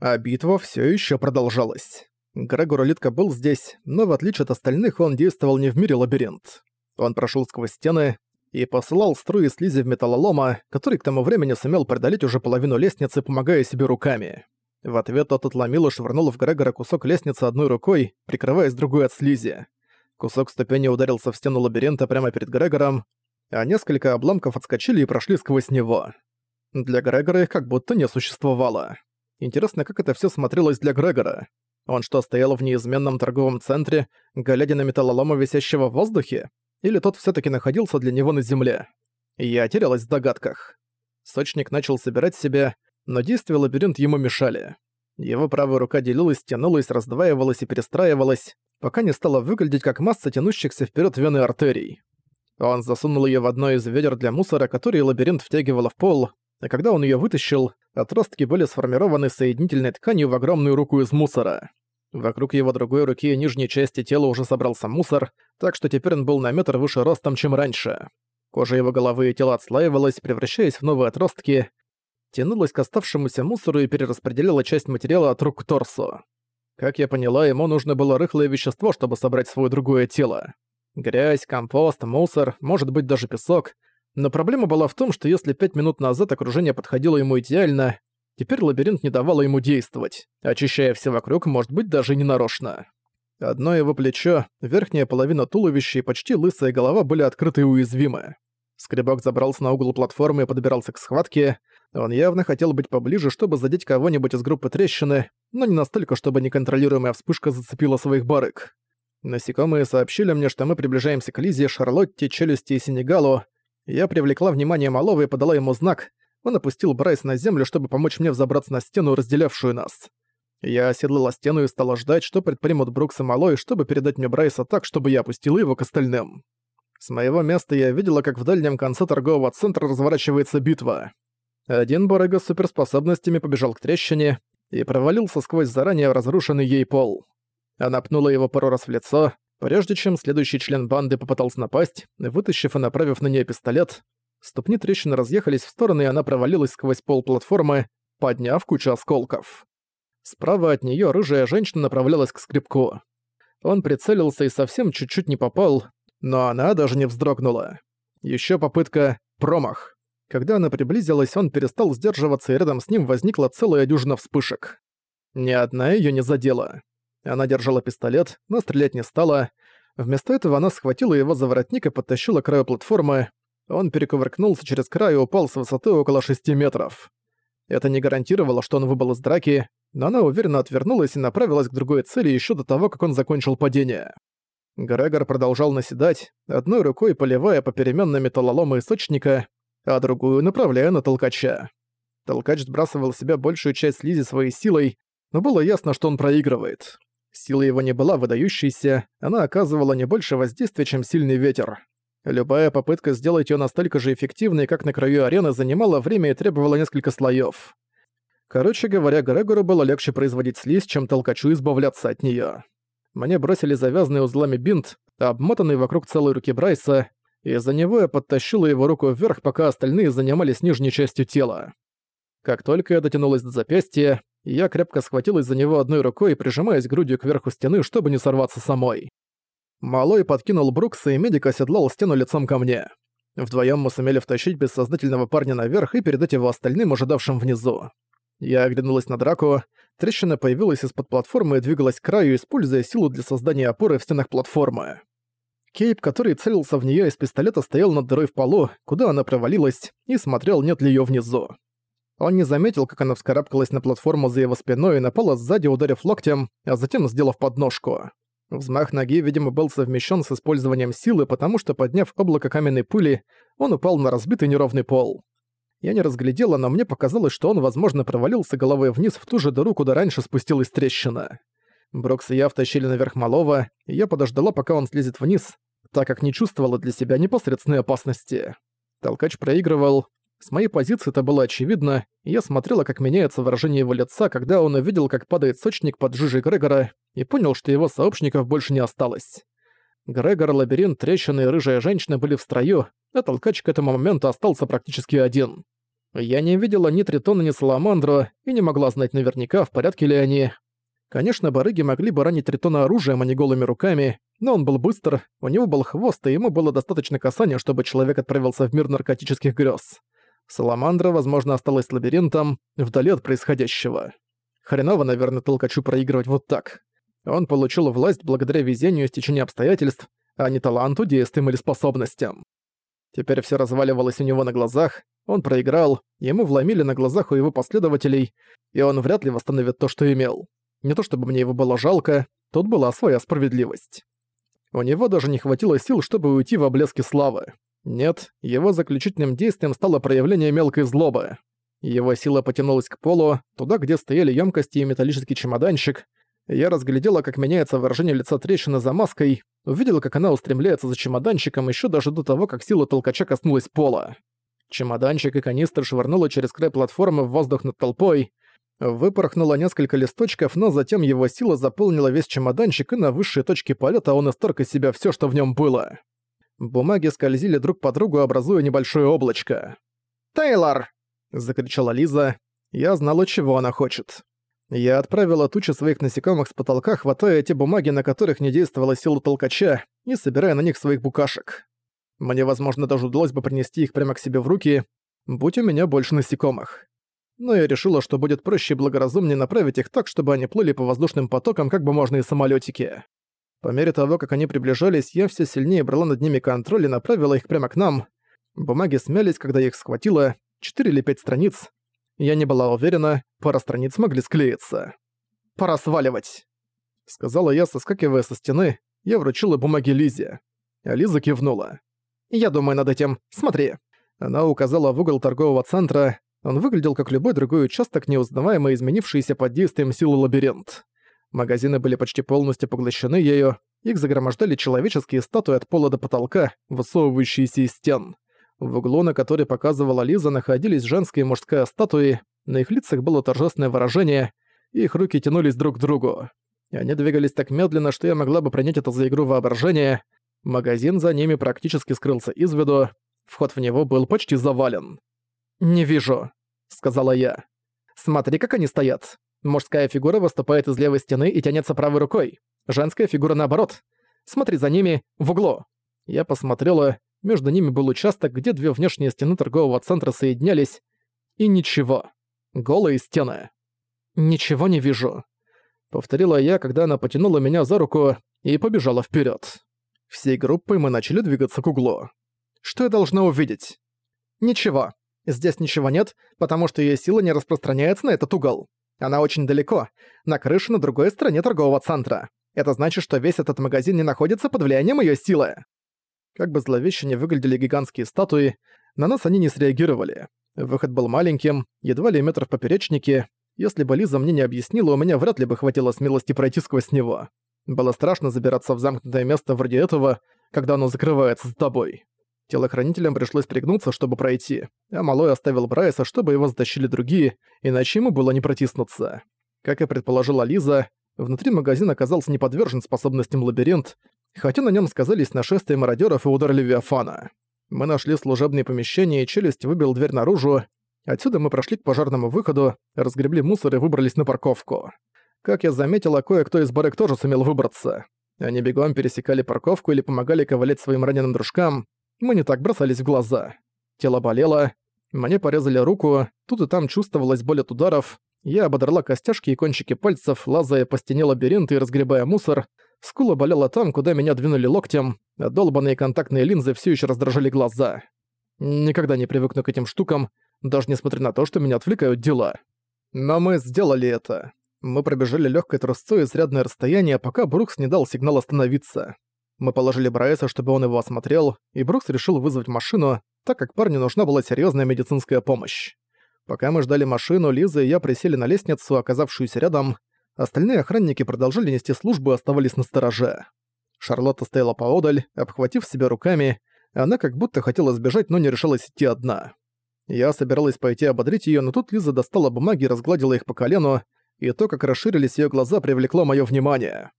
А битва все еще продолжалась. Грегор Улитка был здесь, но в отличие от остальных он действовал не в мире лабиринт. Он прошел сквозь стены и посылал струи слизи в металлолома, который к тому времени сумел преодолеть уже половину лестницы, помогая себе руками. В ответ тот отломил и швырнул в Грегора кусок лестницы одной рукой, прикрываясь другой от слизи. Кусок ступени ударился в стену лабиринта прямо перед Грегором, а несколько обломков отскочили и прошли сквозь него. Для Грегора их как будто не существовало. Интересно, как это все смотрелось для Грегора. Он что, стоял в неизменном торговом центре, глядя на металлолома, висящего в воздухе? Или тот все таки находился для него на земле? Я терялась в догадках. Сочник начал собирать себя, но действия лабиринт ему мешали. Его правая рука делилась, тянулась, раздваивалась и перестраивалась, пока не стала выглядеть как масса тянущихся вперед вены артерий. Он засунул ее в одно из ведер для мусора, который лабиринт втягивал в пол, а когда он ее вытащил, отростки были сформированы соединительной тканью в огромную руку из мусора. Вокруг его другой руки и нижней части тела уже собрался мусор, так что теперь он был на метр выше ростом, чем раньше. Кожа его головы и тела отслаивалась, превращаясь в новые отростки, тянулась к оставшемуся мусору и перераспределяла часть материала от рук к торсу. Как я поняла, ему нужно было рыхлое вещество, чтобы собрать свое другое тело. Грязь, компост, мусор, может быть даже песок — но проблема была в том, что если пять минут назад окружение подходило ему идеально, теперь лабиринт не давало ему действовать, очищая все вокруг, может быть, даже ненарочно. Одно его плечо, верхняя половина туловища и почти лысая голова были открыты и уязвимы. Скребок забрался на угол платформы и подбирался к схватке. Он явно хотел быть поближе, чтобы задеть кого-нибудь из группы трещины, но не настолько, чтобы неконтролируемая вспышка зацепила своих барыг. Насекомые сообщили мне, что мы приближаемся к Лизе, Шарлотте, Челюсти и Сенегалу, я привлекла внимание малого и подала ему знак. Он опустил Брайс на землю, чтобы помочь мне взобраться на стену, разделявшую нас. Я оседлала стену и стала ждать, что предпримут Брукс и Малой, чтобы передать мне Брайса так, чтобы я опустила его к остальным. С моего места я видела, как в дальнем конце торгового центра разворачивается битва. Один барыга с суперспособностями побежал к трещине и провалился сквозь заранее разрушенный ей пол. Она пнула его пару раз в лицо, Прежде чем следующий член банды попытался напасть, вытащив и направив на нее пистолет, ступни трещины разъехались в стороны, и она провалилась сквозь пол платформы, подняв кучу осколков. Справа от нее рыжая женщина направлялась к скрипку. Он прицелился и совсем чуть-чуть не попал, но она даже не вздрогнула. Еще попытка — промах. Когда она приблизилась, он перестал сдерживаться, и рядом с ним возникла целая дюжина вспышек. Ни одна ее не задела. Она держала пистолет, но стрелять не стала. Вместо этого она схватила его за воротник и подтащила к краю платформы. Он перекувыркнулся через край и упал с высоты около 6 метров. Это не гарантировало, что он выбыл из драки, но она уверенно отвернулась и направилась к другой цели еще до того, как он закончил падение. Грегор продолжал наседать, одной рукой поливая попеременно металлолома источника, а другую направляя на толкача. Толкач сбрасывал в себя большую часть слизи своей силой, но было ясно, что он проигрывает. Сила его не была выдающейся, она оказывала не больше воздействия, чем сильный ветер. Любая попытка сделать ее настолько же эффективной, как на краю арены, занимала время и требовала несколько слоев. Короче говоря, Грегору было легче производить слизь, чем толкачу избавляться от нее. Мне бросили завязанный узлами бинт, обмотанный вокруг целой руки Брайса, и за него я подтащила его руку вверх, пока остальные занимались нижней частью тела. Как только я дотянулась до запястья, я крепко схватилась за него одной рукой, прижимаясь грудью кверху стены, чтобы не сорваться самой. Малой подкинул Брукса, и медик оседлал стену лицом ко мне. Вдвоем мы сумели втащить бессознательного парня наверх и передать его остальным, ожидавшим внизу. Я оглянулась на драку. Трещина появилась из-под платформы и двигалась к краю, используя силу для создания опоры в стенах платформы. Кейп, который целился в нее из пистолета, стоял над дырой в полу, куда она провалилась, и смотрел, нет ли ее внизу. Он не заметил, как она вскарабкалась на платформу за его спиной и напала сзади, ударив локтем, а затем сделав подножку. Взмах ноги, видимо, был совмещен с использованием силы, потому что, подняв облако каменной пыли, он упал на разбитый неровный пол. Я не разглядела, но мне показалось, что он, возможно, провалился головой вниз в ту же дыру, куда раньше спустилась трещина. Брокс и я втащили наверх малого, и я подождала, пока он слезет вниз, так как не чувствовала для себя непосредственной опасности. Толкач проигрывал, с моей позиции это было очевидно, и я смотрела, как меняется выражение его лица, когда он увидел, как падает сочник под жижей Грегора, и понял, что его сообщников больше не осталось. Грегор, Лабиринт, Трещина и Рыжая Женщина были в строю, а толкач к этому моменту остался практически один. Я не видела ни Тритона, ни Саламандру и не могла знать наверняка, в порядке ли они. Конечно, барыги могли бы ранить Тритона оружием, а не голыми руками, но он был быстр, у него был хвост, и ему было достаточно касания, чтобы человек отправился в мир наркотических грез. Саламандра, возможно, осталась лабиринтом, вдали от происходящего. Хреново, наверное, толкачу проигрывать вот так. Он получил власть благодаря везению и стечению обстоятельств, а не таланту, действиям или способностям. Теперь все разваливалось у него на глазах, он проиграл, ему вломили на глазах у его последователей, и он вряд ли восстановит то, что имел. Не то чтобы мне его было жалко, тут была своя справедливость. У него даже не хватило сил, чтобы уйти в облески славы. Нет, его заключительным действием стало проявление мелкой злобы. Его сила потянулась к полу, туда, где стояли емкости и металлический чемоданчик. Я разглядела, как меняется выражение лица трещины за маской, увидела, как она устремляется за чемоданчиком еще даже до того, как сила толкача коснулась пола. Чемоданчик и канистр швырнуло через край платформы в воздух над толпой, выпорхнуло несколько листочков, но затем его сила заполнила весь чемоданчик, и на высшей точке полета он исторг из себя все, что в нем было. Бумаги скользили друг по другу, образуя небольшое облачко. «Тейлор!» — закричала Лиза. Я знала, чего она хочет. Я отправила тучи своих насекомых с потолка, хватая те бумаги, на которых не действовала сила толкача, и собирая на них своих букашек. Мне, возможно, даже удалось бы принести их прямо к себе в руки, будь у меня больше насекомых но я решила, что будет проще и благоразумнее направить их так, чтобы они плыли по воздушным потокам, как бы можно и самолетики. По мере того, как они приближались, я все сильнее брала над ними контроль и направила их прямо к нам. Бумаги смялись, когда я их схватила, четыре или пять страниц. Я не была уверена, пара страниц могли склеиться. «Пора сваливать», — сказала я, соскакивая со стены. Я вручила бумаги Лизе. А Лиза кивнула. «Я думаю над этим. Смотри». Она указала в угол торгового центра, он выглядел как любой другой участок, неузнаваемо изменившийся под действием силы лабиринт. Магазины были почти полностью поглощены ею, их загромождали человеческие статуи от пола до потолка, высовывающиеся из стен. В углу, на который показывала Лиза, находились женская и мужская статуи, на их лицах было торжественное выражение, их руки тянулись друг к другу. Они двигались так медленно, что я могла бы принять это за игру воображения. Магазин за ними практически скрылся из виду, вход в него был почти завален. «Не вижу», — сказала я. «Смотри, как они стоят. Мужская фигура выступает из левой стены и тянется правой рукой. Женская фигура наоборот. Смотри за ними, в углу». Я посмотрела, между ними был участок, где две внешние стены торгового центра соединялись, и ничего. Голые стены. «Ничего не вижу», — повторила я, когда она потянула меня за руку и побежала вперед. Всей группой мы начали двигаться к углу. Что я должна увидеть? Ничего. Здесь ничего нет, потому что ее сила не распространяется на этот угол. Она очень далеко, на крыше на другой стороне торгового центра. Это значит, что весь этот магазин не находится под влиянием ее силы. Как бы зловеще не выглядели гигантские статуи, на нас они не среагировали. Выход был маленьким, едва ли метр в поперечнике. Если бы Лиза мне не объяснила, у меня вряд ли бы хватило смелости пройти сквозь него. Было страшно забираться в замкнутое место вроде этого, когда оно закрывается с тобой. Телохранителям пришлось пригнуться, чтобы пройти, а Малой оставил Брайса, чтобы его затащили другие, иначе ему было не протиснуться. Как и предположила Лиза, внутри магазин оказался не подвержен способностям лабиринт, хотя на нем сказались нашествия мародеров и удар Левиафана. Мы нашли служебные помещения, и челюсть выбил дверь наружу. Отсюда мы прошли к пожарному выходу, разгребли мусор и выбрались на парковку. Как я заметила, кое-кто из барыг тоже сумел выбраться. Они бегом пересекали парковку или помогали ковылять своим раненым дружкам, мы не так бросались в глаза. Тело болело, мне порезали руку, тут и там чувствовалась боль от ударов, я ободрала костяшки и кончики пальцев, лазая по стене лабиринта и разгребая мусор, скула болела там, куда меня двинули локтем, а долбанные контактные линзы все еще раздражали глаза. Никогда не привыкну к этим штукам, даже несмотря на то, что меня отвлекают дела. Но мы сделали это. Мы пробежали легкой трусцой изрядное расстояние, пока Брукс не дал сигнал остановиться. Мы положили Брайса, чтобы он его осмотрел, и Брукс решил вызвать машину, так как парню нужна была серьезная медицинская помощь. Пока мы ждали машину, Лиза и я присели на лестницу, оказавшуюся рядом. Остальные охранники продолжали нести службу и оставались на стороже. Шарлотта стояла поодаль, обхватив себя руками, она как будто хотела сбежать, но не решилась идти одна. Я собиралась пойти ободрить ее, но тут Лиза достала бумаги и разгладила их по колену, и то, как расширились ее глаза, привлекло мое внимание.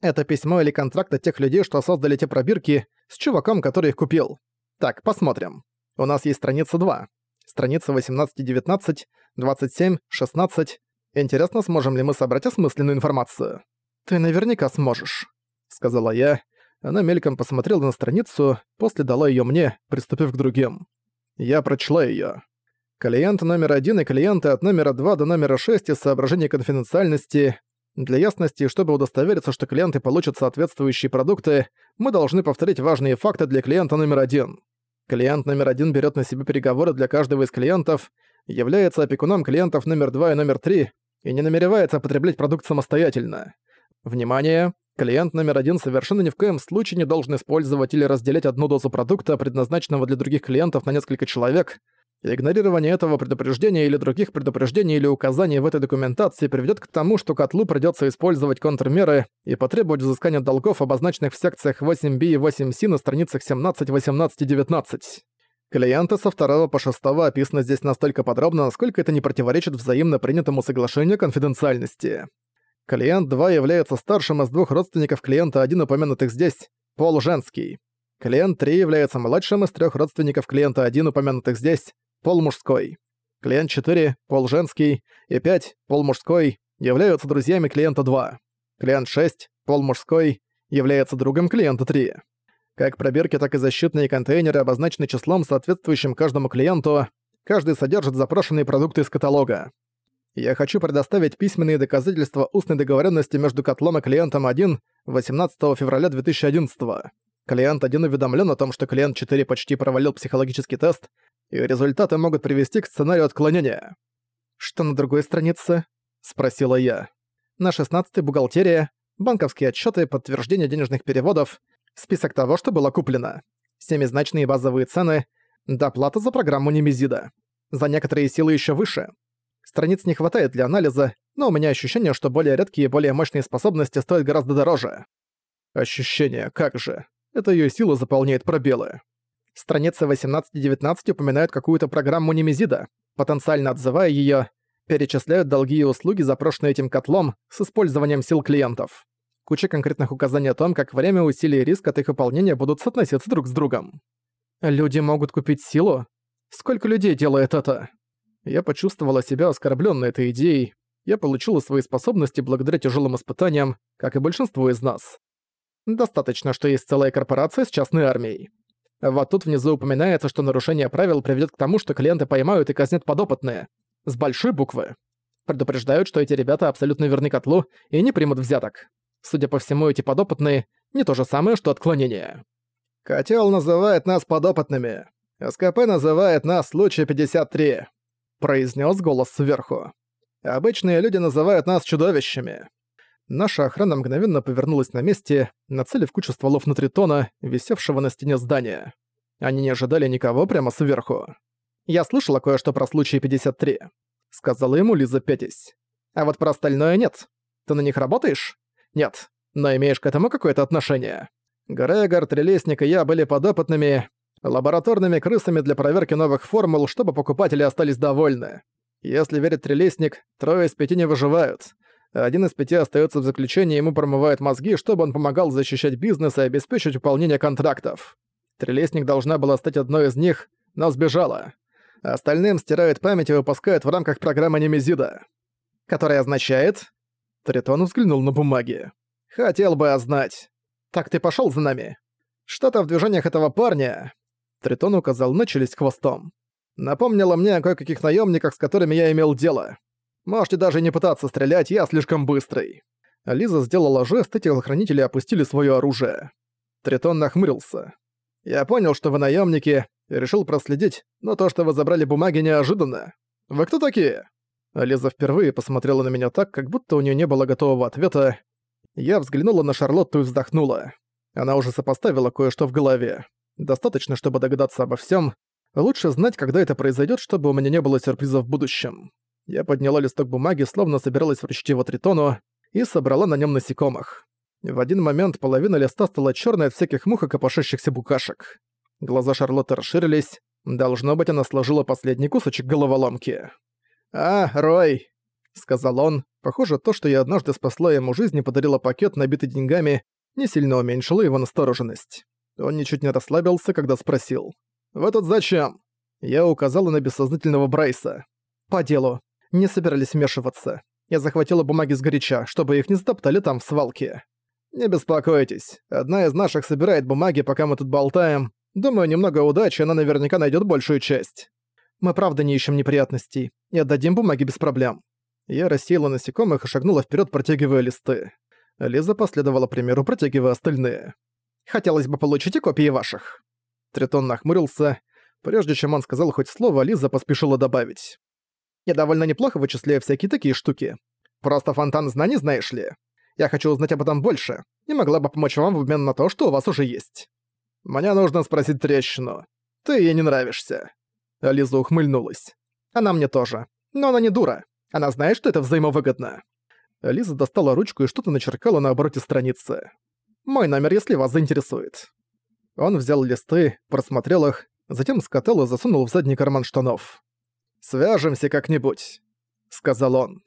Это письмо или контракт от тех людей, что создали те пробирки, с чуваком, который их купил. Так, посмотрим. У нас есть страница 2. Страница 18-19, 27, 16. Интересно, сможем ли мы собрать осмысленную информацию? Ты наверняка сможешь, сказала я. Она мельком посмотрела на страницу, после дала её мне, приступив к другим. Я прочла её. Клиент номер один и клиенты от номера 2 до номера 6 из соображений конфиденциальности. Для ясности, чтобы удостовериться, что клиенты получат соответствующие продукты, мы должны повторить важные факты для клиента номер один. Клиент номер один берет на себя переговоры для каждого из клиентов, является опекуном клиентов номер два и номер три и не намеревается потреблять продукт самостоятельно. Внимание! Клиент номер один совершенно ни в коем случае не должен использовать или разделять одну дозу продукта, предназначенного для других клиентов на несколько человек. Игнорирование этого предупреждения или других предупреждений или указаний в этой документации приведет к тому, что котлу придется использовать контрмеры и потребовать взыскания долгов, обозначенных в секциях 8b и 8c на страницах 17, 18 и 19. Клиенты со 2 по 6 описаны здесь настолько подробно, насколько это не противоречит взаимно принятому соглашению конфиденциальности. Клиент 2 является старшим из двух родственников клиента 1, упомянутых здесь, пол женский. Клиент 3 является младшим из трех родственников клиента 1, упомянутых здесь, пол мужской. Клиент 4, пол женский, и 5, пол мужской, являются друзьями клиента 2. Клиент 6, пол мужской, является другом клиента 3. Как пробирки, так и защитные контейнеры обозначены числом, соответствующим каждому клиенту. Каждый содержит запрошенные продукты из каталога. Я хочу предоставить письменные доказательства устной договоренности между котлом и клиентом 1 18 февраля 2011 Клиент 1 уведомлен о том, что клиент 4 почти провалил психологический тест, и результаты могут привести к сценарию отклонения. «Что на другой странице?» — спросила я. «На 16-й бухгалтерия, банковские отчеты, подтверждение денежных переводов, список того, что было куплено, семизначные базовые цены, доплата за программу Немезида. За некоторые силы еще выше. Страниц не хватает для анализа, но у меня ощущение, что более редкие и более мощные способности стоят гораздо дороже. Ощущение, как же. Это ее сила заполняет пробелы. Страницы 18 и 19 упоминают какую-то программу Немезида, потенциально отзывая ее, перечисляют долги и услуги, запрошенные этим котлом, с использованием сил клиентов. Куча конкретных указаний о том, как время, усилия и риск от их выполнения будут соотноситься друг с другом. Люди могут купить силу? Сколько людей делает это? Я почувствовала себя оскорблённой этой идеей. Я получила свои способности благодаря тяжелым испытаниям, как и большинство из нас. Достаточно, что есть целая корпорация с частной армией. Вот тут внизу упоминается, что нарушение правил приведет к тому, что клиенты поймают и казнят подопытные. С большой буквы. Предупреждают, что эти ребята абсолютно верны котлу и не примут взяток. Судя по всему, эти подопытные — не то же самое, что отклонение. «Котел называет нас подопытными. СКП называет нас случай 53 произнес голос сверху. «Обычные люди называют нас чудовищами». Наша охрана мгновенно повернулась на месте, нацелив кучу стволов на тритона, висевшего на стене здания. Они не ожидали никого прямо сверху. «Я слышала кое-что про случай 53», — сказала ему Лиза Пятись. «А вот про остальное нет. Ты на них работаешь?» «Нет. Но имеешь к этому какое-то отношение?» Грегор, Трелесник и я были подопытными, лабораторными крысами для проверки новых формул, чтобы покупатели остались довольны. Если верить Трелесник, трое из пяти не выживают. Один из пяти остается в заключении, ему промывают мозги, чтобы он помогал защищать бизнес и обеспечить выполнение контрактов. Трелесник должна была стать одной из них, но сбежала. Остальным стирают память и выпускают в рамках программы Немезида. Которая означает... Тритон взглянул на бумаги. «Хотел бы знать. Так ты пошёл за нами?» Что-то в движениях этого парня, Тритон указал на челюсть хвостом. Напомнило мне о кое-каких наемниках, с которыми я имел дело. Можете даже не пытаться стрелять, я слишком быстрый. Лиза сделала жест, и телохранители опустили свое оружие. Тритон нахмурился. «Я понял, что вы наемники, и решил проследить, но то, что вы забрали бумаги, неожиданно. Вы кто такие?» Лиза впервые посмотрела на меня так, как будто у нее не было готового ответа. Я взглянула на Шарлотту и вздохнула. Она уже сопоставила кое-что в голове. Достаточно, чтобы догадаться обо всем. Лучше знать, когда это произойдет, чтобы у меня не было сюрпризов в будущем. Я подняла листок бумаги, словно собиралась вручить его Тритону, и собрала на нем насекомых. В один момент половина листа стала черной от всяких мух и копошащихся букашек. Глаза Шарлотты расширились. Должно быть, она сложила последний кусочек головоломки. «А, Рой!» — сказал он. Похоже, то, что я однажды спасла ему жизнь и подарила пакет, набитый деньгами, не сильно уменьшило его настороженность. Он ничуть не расслабился, когда спросил. «Вы тут зачем?» Я указала на бессознательного Брайса. «По делу. Не собирались вмешиваться. Я захватила бумаги сгоряча, чтобы их не затоптали там в свалке. Не беспокойтесь. Одна из наших собирает бумаги, пока мы тут болтаем. Думаю, немного удачи, она наверняка найдет большую часть. Мы правда не ищем неприятностей и отдадим бумаги без проблем. Я рассеяла насекомых и шагнула вперед, протягивая листы. Лиза последовала примеру, протягивая остальные. «Хотелось бы получить и копии ваших». Тритон нахмурился. Прежде чем он сказал хоть слово, Лиза поспешила добавить. «Я довольно неплохо вычисляю всякие такие штуки. Просто фонтан знаний, знаешь ли. Я хочу узнать об этом больше и могла бы помочь вам в обмен на то, что у вас уже есть. Мне нужно спросить трещину. Ты ей не нравишься». Лиза ухмыльнулась. «Она мне тоже. Но она не дура. Она знает, что это взаимовыгодно». Лиза достала ручку и что-то начеркала на обороте страницы. «Мой номер, если вас заинтересует». Он взял листы, просмотрел их, затем скатал и засунул в задний карман штанов. «Свяжемся как-нибудь», — сказал он.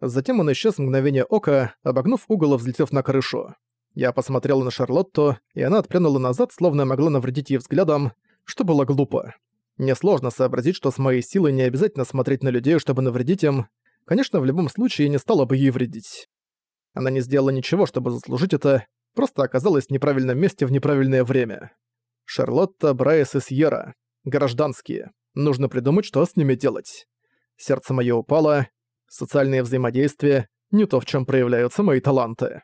Затем он исчез в мгновение ока, обогнув угол и взлетев на крышу. Я посмотрела на Шарлотту, и она отпрянула назад, словно могла навредить ей взглядом, что было глупо. Несложно сообразить, что с моей силой не обязательно смотреть на людей, чтобы навредить им. Конечно, в любом случае не стала бы ей вредить. Она не сделала ничего, чтобы заслужить это, просто оказалась в неправильном месте в неправильное время. Шарлотта, Брайс и Сьерра. Гражданские. Нужно придумать, что с ними делать. Сердце моё упало. Социальные взаимодействия — не то, в чем проявляются мои таланты.